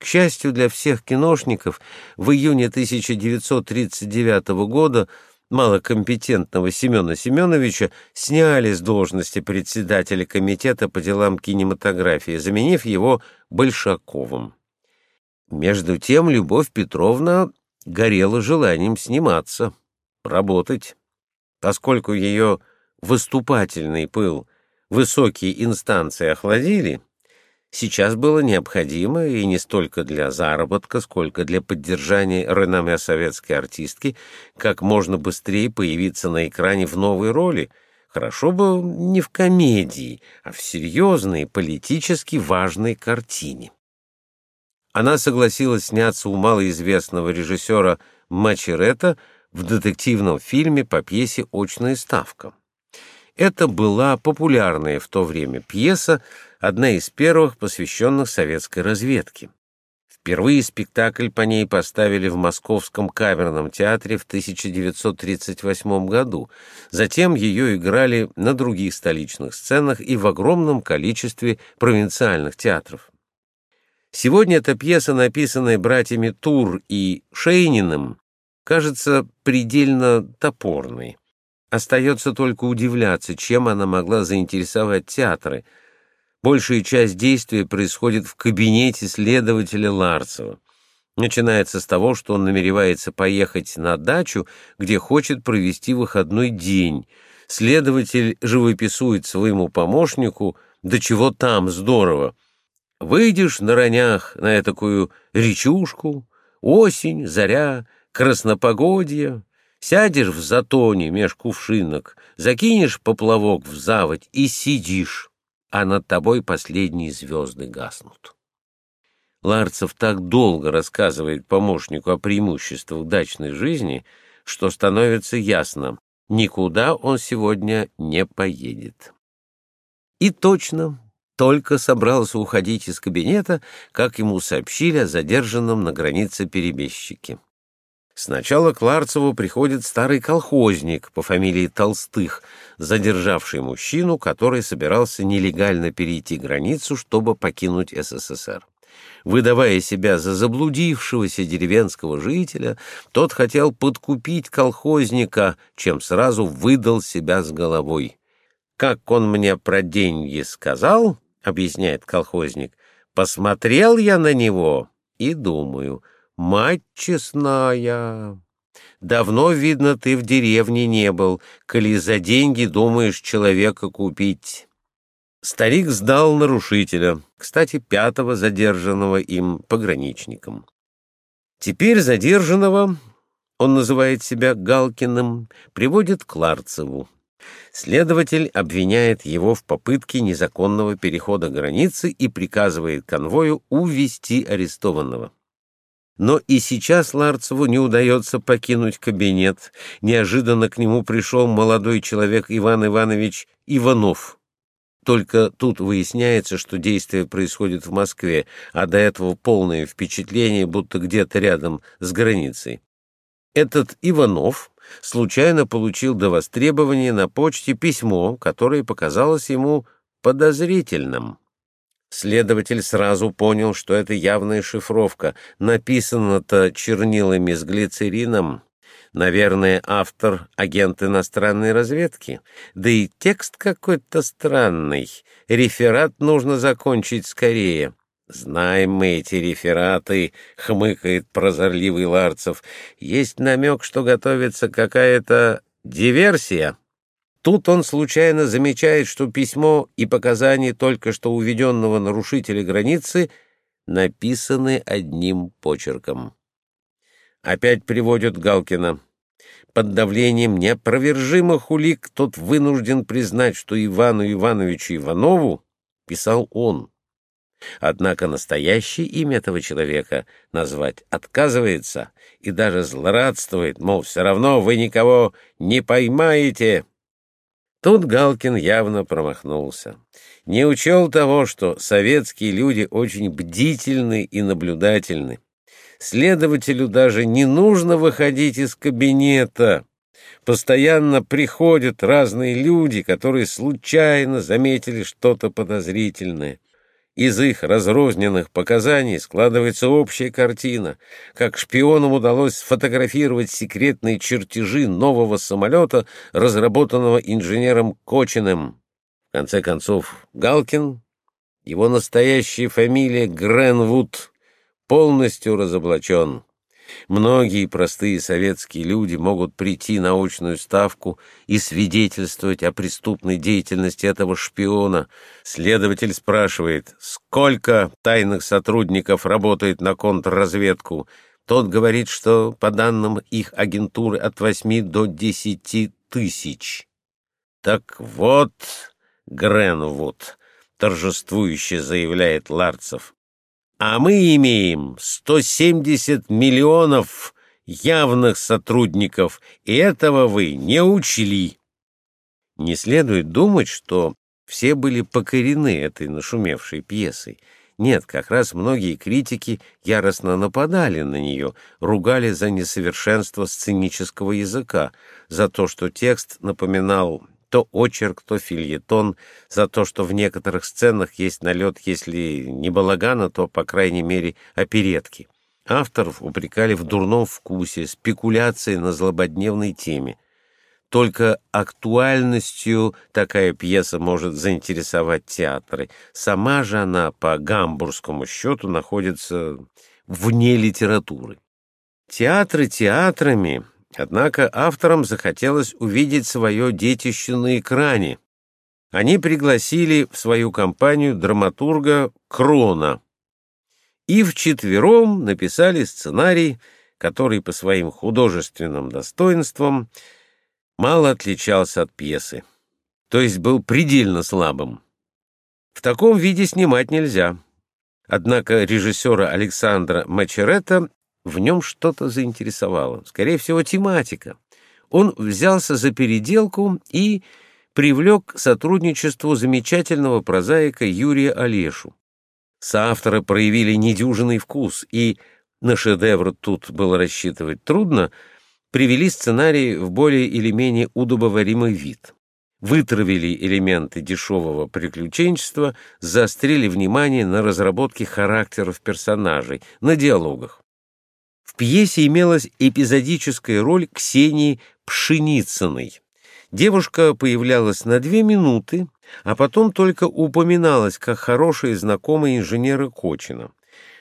К счастью для всех киношников, в июне 1939 года малокомпетентного Семена Семеновича сняли с должности председателя комитета по делам кинематографии, заменив его Большаковым. Между тем Любовь Петровна горела желанием сниматься, работать. Поскольку ее выступательный пыл высокие инстанции охладили, сейчас было необходимо и не столько для заработка, сколько для поддержания реноме советской артистки как можно быстрее появиться на экране в новой роли. Хорошо бы не в комедии, а в серьезной, политически важной картине. Она согласилась сняться у малоизвестного режиссера Мачерета в детективном фильме по пьесе «Очная ставка». Это была популярная в то время пьеса, одна из первых, посвященных советской разведке. Впервые спектакль по ней поставили в Московском камерном театре в 1938 году. Затем ее играли на других столичных сценах и в огромном количестве провинциальных театров. Сегодня эта пьеса, написанная братьями Тур и Шейниным, кажется предельно топорной. Остается только удивляться, чем она могла заинтересовать театры — Большая часть действия происходит в кабинете следователя Ларцева. Начинается с того, что он намеревается поехать на дачу, где хочет провести выходной день. Следователь живописует своему помощнику, да чего там здорово. Выйдешь на ронях на этакую речушку, осень, заря, краснопогодье, сядешь в затоне меж кувшинок, закинешь поплавок в заводь и сидишь а над тобой последние звезды гаснут. Ларцев так долго рассказывает помощнику о преимуществах дачной жизни, что становится ясно, никуда он сегодня не поедет. И точно, только собрался уходить из кабинета, как ему сообщили о задержанном на границе перебежчике. Сначала к Ларцеву приходит старый колхозник по фамилии Толстых, задержавший мужчину, который собирался нелегально перейти границу, чтобы покинуть СССР. Выдавая себя за заблудившегося деревенского жителя, тот хотел подкупить колхозника, чем сразу выдал себя с головой. «Как он мне про деньги сказал, — объясняет колхозник, — посмотрел я на него и думаю — Мать честная, давно, видно, ты в деревне не был, коли за деньги думаешь человека купить. Старик сдал нарушителя, кстати, пятого задержанного им пограничником. Теперь задержанного, он называет себя Галкиным, приводит к Ларцеву. Следователь обвиняет его в попытке незаконного перехода границы и приказывает конвою увести арестованного. Но и сейчас Ларцеву не удается покинуть кабинет. Неожиданно к нему пришел молодой человек Иван Иванович Иванов. Только тут выясняется, что действие происходит в Москве, а до этого полное впечатление, будто где-то рядом с границей. Этот Иванов случайно получил до востребования на почте письмо, которое показалось ему подозрительным. Следователь сразу понял, что это явная шифровка. Написано-то чернилами с глицерином. Наверное, автор — агент иностранной разведки. Да и текст какой-то странный. Реферат нужно закончить скорее. Знаем мы эти рефераты, — хмыкает прозорливый Ларцев. Есть намек, что готовится какая-то диверсия. Тут он случайно замечает, что письмо и показания только что уведенного нарушителя границы написаны одним почерком. Опять приводят Галкина. Под давлением неопровержимых улик тот вынужден признать, что Ивану Ивановичу Иванову писал он. Однако настоящее имя этого человека назвать отказывается и даже злорадствует, мол, все равно вы никого не поймаете. Тут Галкин явно промахнулся. Не учел того, что советские люди очень бдительны и наблюдательны. Следователю даже не нужно выходить из кабинета. Постоянно приходят разные люди, которые случайно заметили что-то подозрительное. Из их разрозненных показаний складывается общая картина, как шпионам удалось сфотографировать секретные чертежи нового самолета, разработанного инженером Кочиным. В конце концов, Галкин, его настоящая фамилия Гренвуд, полностью разоблачен. Многие простые советские люди могут прийти на очную ставку и свидетельствовать о преступной деятельности этого шпиона. Следователь спрашивает, сколько тайных сотрудников работает на контрразведку. Тот говорит, что, по данным их агентуры, от восьми до десяти тысяч. Так вот, Гренвуд, торжествующе заявляет Ларцев, а мы имеем 170 миллионов явных сотрудников, и этого вы не учли. Не следует думать, что все были покорены этой нашумевшей пьесой. Нет, как раз многие критики яростно нападали на нее, ругали за несовершенство сценического языка, за то, что текст напоминал то очерк, то фильетон, за то, что в некоторых сценах есть налет, если не балагана, то, по крайней мере, оперетки. Авторов упрекали в дурном вкусе, спекуляции на злободневной теме. Только актуальностью такая пьеса может заинтересовать театры. Сама же она, по гамбургскому счету, находится вне литературы. Театры театрами, Однако авторам захотелось увидеть свое детище на экране. Они пригласили в свою компанию драматурга Крона и вчетвером написали сценарий, который по своим художественным достоинствам мало отличался от пьесы, то есть был предельно слабым. В таком виде снимать нельзя. Однако режиссера Александра Мачерета в нем что-то заинтересовало, скорее всего, тематика. Он взялся за переделку и привлек к сотрудничеству замечательного прозаика Юрия Олешу. Соавторы проявили недюжинный вкус, и на шедевр тут было рассчитывать трудно, привели сценарий в более или менее удобоваримый вид. Вытравили элементы дешевого приключенчества, заострили внимание на разработке характеров персонажей, на диалогах. Пьесе имелась эпизодическая роль Ксении Пшеницыной. Девушка появлялась на две минуты, а потом только упоминалась как хорошая знакомая инженера Кочина.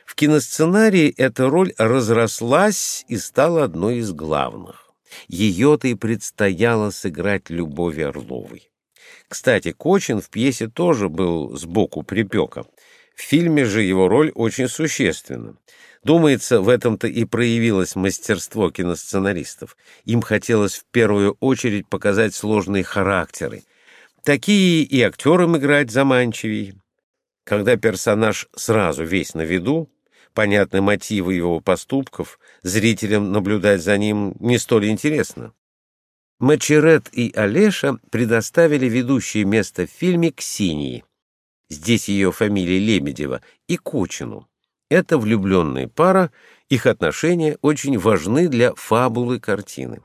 В киносценарии эта роль разрослась и стала одной из главных. Ее-то и предстояло сыграть Любови Орловой. Кстати, Кочин в пьесе тоже был сбоку припека. В фильме же его роль очень существенна. Думается, в этом-то и проявилось мастерство киносценаристов. Им хотелось в первую очередь показать сложные характеры. Такие и актерам играть заманчивее. Когда персонаж сразу весь на виду, понятны мотивы его поступков, зрителям наблюдать за ним не столь интересно. Мачерет и Олеша предоставили ведущее место в фильме Ксении. Здесь ее фамилия Лебедева, и Кочину. Это влюбленная пара, их отношения очень важны для фабулы картины.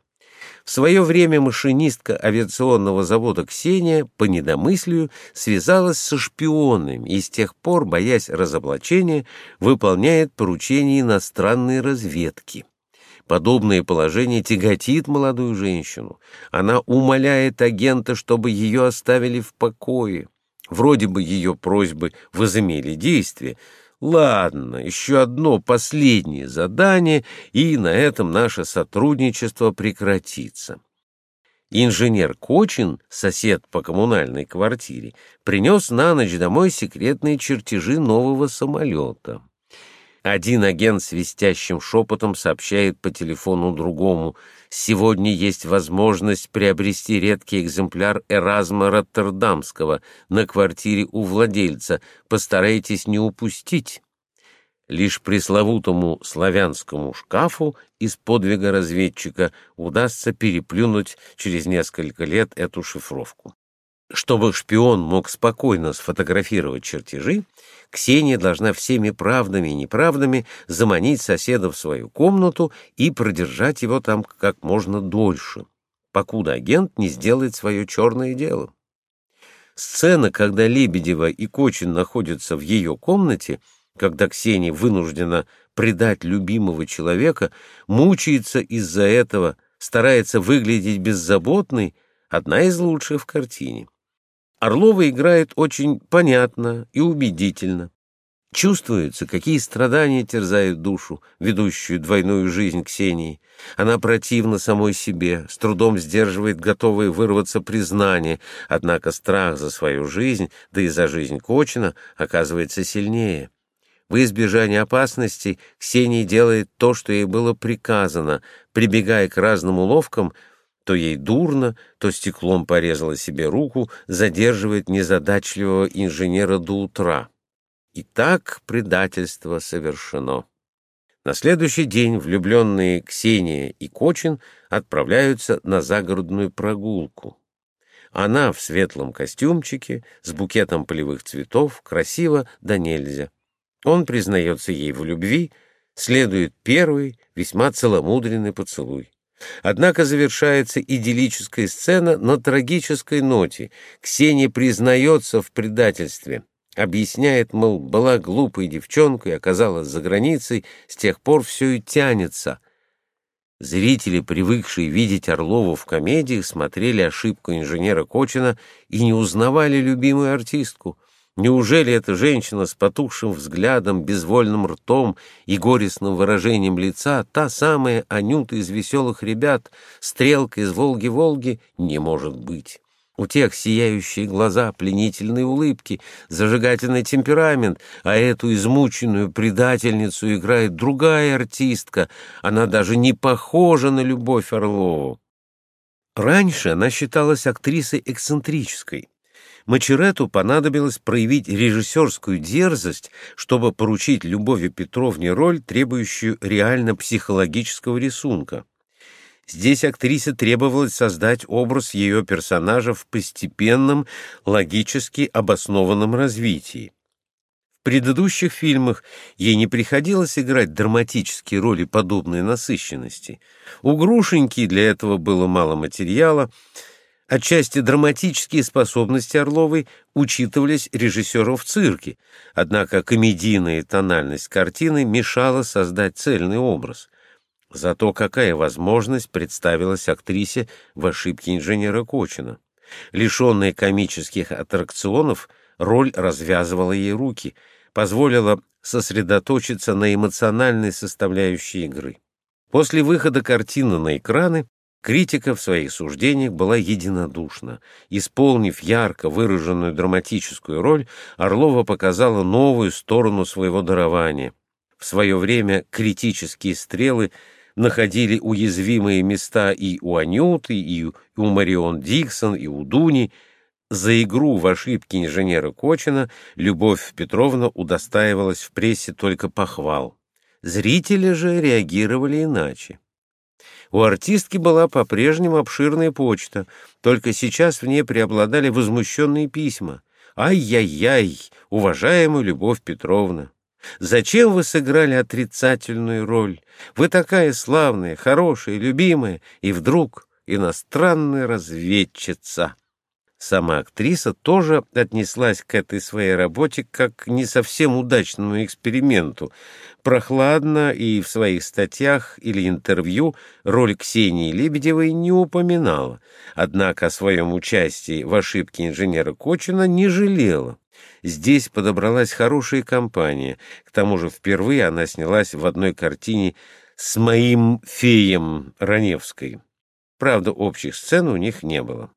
В свое время машинистка авиационного завода Ксения по недомыслию связалась со шпионами и с тех пор, боясь разоблачения, выполняет поручения иностранной разведки. Подобное положение тяготит молодую женщину. Она умоляет агента, чтобы ее оставили в покое. Вроде бы ее просьбы возымели действие, Ладно, еще одно последнее задание, и на этом наше сотрудничество прекратится. Инженер Кочин, сосед по коммунальной квартире, принес на ночь домой секретные чертежи нового самолета. Один агент свистящим шепотом сообщает по телефону другому «Сегодня есть возможность приобрести редкий экземпляр Эразма Роттердамского на квартире у владельца. Постарайтесь не упустить». Лишь пресловутому славянскому шкафу из подвига разведчика удастся переплюнуть через несколько лет эту шифровку. Чтобы шпион мог спокойно сфотографировать чертежи, Ксения должна всеми правдами и неправдами заманить соседа в свою комнату и продержать его там как можно дольше, покуда агент не сделает свое черное дело. Сцена, когда Лебедева и Кочин находятся в ее комнате, когда Ксения вынуждена предать любимого человека, мучается из-за этого, старается выглядеть беззаботной, одна из лучших в картине. Орлова играет очень понятно и убедительно. Чувствуется, какие страдания терзают душу, ведущую двойную жизнь Ксении. Она противна самой себе, с трудом сдерживает готовые вырваться признание, однако страх за свою жизнь, да и за жизнь Кочина, оказывается сильнее. В избежание опасности Ксения делает то, что ей было приказано, прибегая к разным уловкам, то ей дурно, то стеклом порезала себе руку, задерживает незадачливого инженера до утра. И так предательство совершено. На следующий день влюбленные Ксения и Кочин отправляются на загородную прогулку. Она в светлом костюмчике, с букетом полевых цветов, красиво да нельзя. Он признается ей в любви, следует первый, весьма целомудренный поцелуй. Однако завершается идиллическая сцена на трагической ноте. Ксения признается в предательстве. Объясняет, мол, была глупой девчонкой, оказалась за границей, с тех пор все и тянется. Зрители, привыкшие видеть Орлову в комедиях, смотрели ошибку инженера Кочина и не узнавали любимую артистку. Неужели эта женщина с потухшим взглядом, безвольным ртом и горестным выражением лица, та самая Анюта из «Веселых ребят», стрелка из «Волги-Волги» не может быть. У тех сияющие глаза, пленительные улыбки, зажигательный темперамент, а эту измученную предательницу играет другая артистка, она даже не похожа на Любовь Орлову. Раньше она считалась актрисой эксцентрической, Мачерету понадобилось проявить режиссерскую дерзость, чтобы поручить Любови Петровне роль, требующую реально психологического рисунка. Здесь актрисе требовалось создать образ ее персонажа в постепенном, логически обоснованном развитии. В предыдущих фильмах ей не приходилось играть драматические роли подобной насыщенности. У Грушеньки для этого было мало материала, Отчасти драматические способности Орловой учитывались режиссером в цирке, однако комедийная тональность картины мешала создать цельный образ. Зато какая возможность представилась актрисе в ошибке инженера Кочина. Лишенная комических аттракционов, роль развязывала ей руки, позволила сосредоточиться на эмоциональной составляющей игры. После выхода картины на экраны Критика в своих суждениях была единодушна. Исполнив ярко выраженную драматическую роль, Орлова показала новую сторону своего дарования. В свое время критические стрелы находили уязвимые места и у Анюты, и у Марион Диксон, и у Дуни. За игру в ошибки инженера Кочина Любовь Петровна удостаивалась в прессе только похвал. Зрители же реагировали иначе. У артистки была по-прежнему обширная почта, только сейчас в ней преобладали возмущенные письма. «Ай-яй-яй, уважаемая Любовь Петровна! Зачем вы сыграли отрицательную роль? Вы такая славная, хорошая, любимая, и вдруг иностранная разведчица!» Сама актриса тоже отнеслась к этой своей работе как к не совсем удачному эксперименту. Прохладно и в своих статьях или интервью роль Ксении Лебедевой не упоминала, однако о своем участии в ошибке инженера Кочина не жалела. Здесь подобралась хорошая компания, к тому же впервые она снялась в одной картине с моим феем Раневской. Правда, общих сцен у них не было.